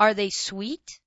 Are they sweet?